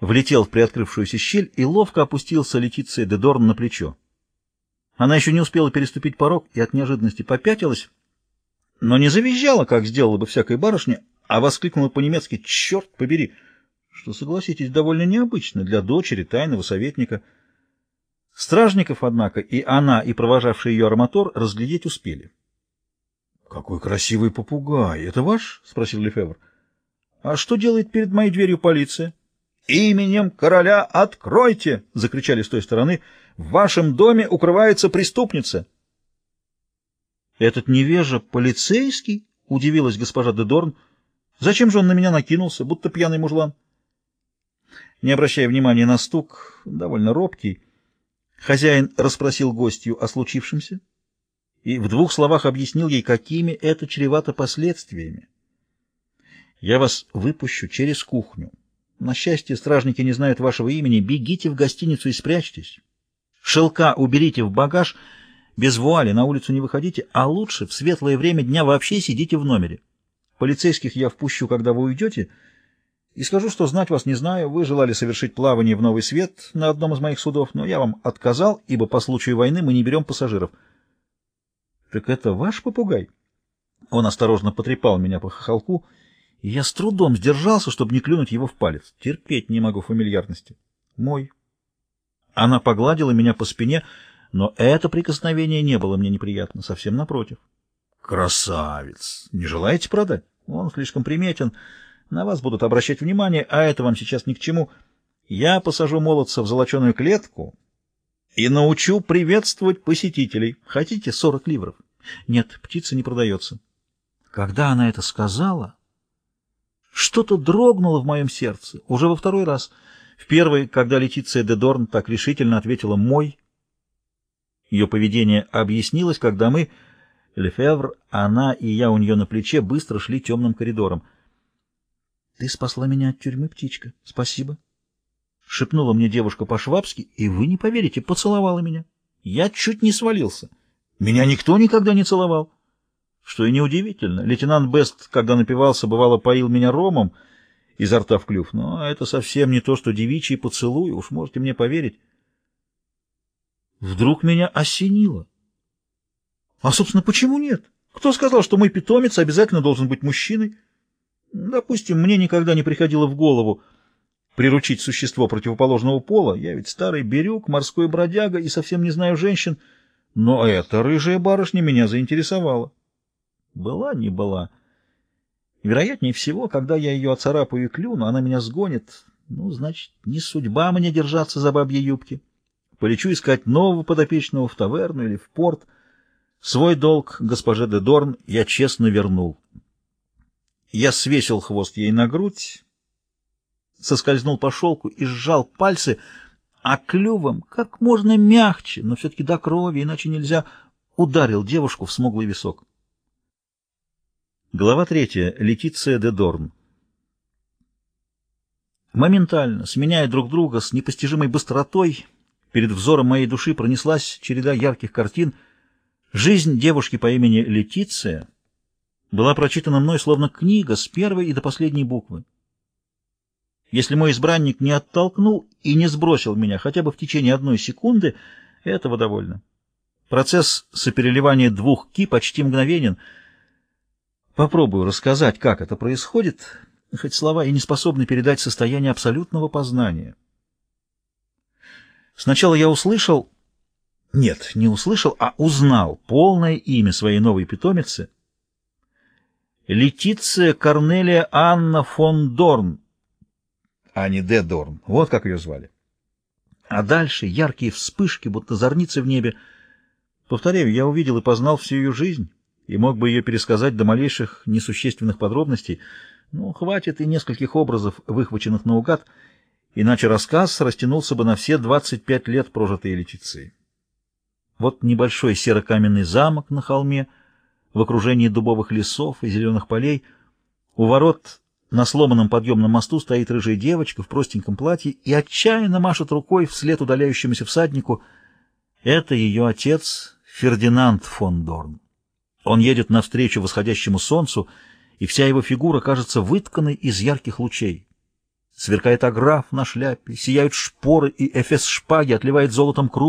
влетел в приоткрывшуюся щель и ловко опустился Летиция де Дорн на плечо. Она еще не успела переступить порог и от неожиданности попятилась, но не завизжала, как сделала бы всякая барышня, а воскликнула по-немецки «Черт побери!», что, согласитесь, довольно необычно для дочери тайного советника. Стражников, однако, и она, и провожавший ее арматор разглядеть успели. — Какой красивый попугай! Это ваш? — спросил Лефевр. — А что делает перед моей дверью полиция? — Именем короля откройте! — закричали с той стороны. — В вашем доме укрывается преступница! — Этот невежа полицейский? — удивилась госпожа Дедорн. — Зачем же он на меня накинулся, будто пьяный мужлан? Не обращая внимания на стук, довольно робкий, хозяин расспросил гостью о случившемся и в двух словах объяснил ей, какими это чревато последствиями. «Я вас выпущу через кухню. На счастье, стражники не знают вашего имени. Бегите в гостиницу и спрячьтесь. Шелка уберите в багаж, без вуали на улицу не выходите, а лучше в светлое время дня вообще сидите в номере. Полицейских я впущу, когда вы уйдете, и скажу, что знать вас не знаю. Вы желали совершить плавание в Новый Свет на одном из моих судов, но я вам отказал, ибо по случаю войны мы не берем пассажиров». «Так это ваш попугай?» Он осторожно потрепал меня по хохолку, и я с трудом сдержался, чтобы не клюнуть его в палец. Терпеть не могу фамильярности. «Мой». Она погладила меня по спине, но это прикосновение не было мне неприятно, совсем напротив. «Красавец! Не желаете продать? Он слишком приметен. На вас будут обращать внимание, а это вам сейчас ни к чему. Я посажу молодца в золоченую клетку» и научу приветствовать посетителей. Хотите сорок ливров? Нет, птица не продается. Когда она это сказала, что-то дрогнуло в моем сердце, уже во второй раз. В первый, когда Летиция де Дорн так решительно ответила «мой». Ее поведение объяснилось, когда мы, Лефевр, она и я у нее на плече, быстро шли темным коридором. «Ты спасла меня от тюрьмы, птичка. Спасибо». — шепнула мне девушка по-швабски, и вы не поверите, поцеловала меня. Я чуть не свалился. Меня никто никогда не целовал. Что и неудивительно. Лейтенант Бест, когда напивался, бывало, поил меня ромом изо рта в клюв. Но это совсем не то, что девичий поцелуй, уж можете мне поверить. Вдруг меня осенило. А, собственно, почему нет? Кто сказал, что мой питомец обязательно должен быть мужчиной? Допустим, мне никогда не приходило в голову, приручить существо противоположного пола. Я ведь старый берюк, морской бродяга и совсем не знаю женщин. Но эта рыжая барышня меня заинтересовала. Была, не была. Вероятнее всего, когда я ее оцарапаю и клюну, она меня сгонит. Ну, значит, не судьба мне держаться за бабьи юбки. Полечу искать нового подопечного в таверну или в порт. Свой долг госпоже де Дорн я честно вернул. Я свесил хвост ей на грудь, соскользнул по шелку и сжал пальцы, а клювом как можно мягче, но все-таки до крови, иначе нельзя, ударил девушку в смуглый висок. Глава третья. Летиция де Дорн. Моментально, сменяя друг друга с непостижимой быстротой, перед взором моей души пронеслась череда ярких картин. Жизнь девушки по имени Летиция была прочитана мной словно книга с первой и до последней буквы. Если мой избранник не оттолкнул и не сбросил меня хотя бы в течение одной секунды, этого довольно. Процесс сопереливания двух ки почти мгновенен. Попробую рассказать, как это происходит, хоть слова и не способны передать состояние абсолютного познания. Сначала я услышал... Нет, не услышал, а узнал полное имя своей новой питомицы. Летиция Корнелия Анна фон Дорн, а не Де Дорн. Вот как ее звали. А дальше яркие вспышки, будто зорницы в небе. Повторяю, я увидел и познал всю ее жизнь, и мог бы ее пересказать до малейших несущественных подробностей. Ну, хватит и нескольких образов, выхваченных наугад, иначе рассказ растянулся бы на все 25 лет прожитой Летиции. Вот небольшой серо-каменный замок на холме, в окружении дубовых лесов и зеленых полей. У ворот на сломанном подъемном мосту стоит рыжая девочка в простеньком платье и отчаянно машет рукой вслед удаляющемуся всаднику. Это ее отец Фердинанд фон Дорн. Он едет навстречу восходящему солнцу, и вся его фигура кажется вытканной из ярких лучей. Сверкает аграф на шляпе, сияют шпоры, и эфес шпаги отливает золотом круп.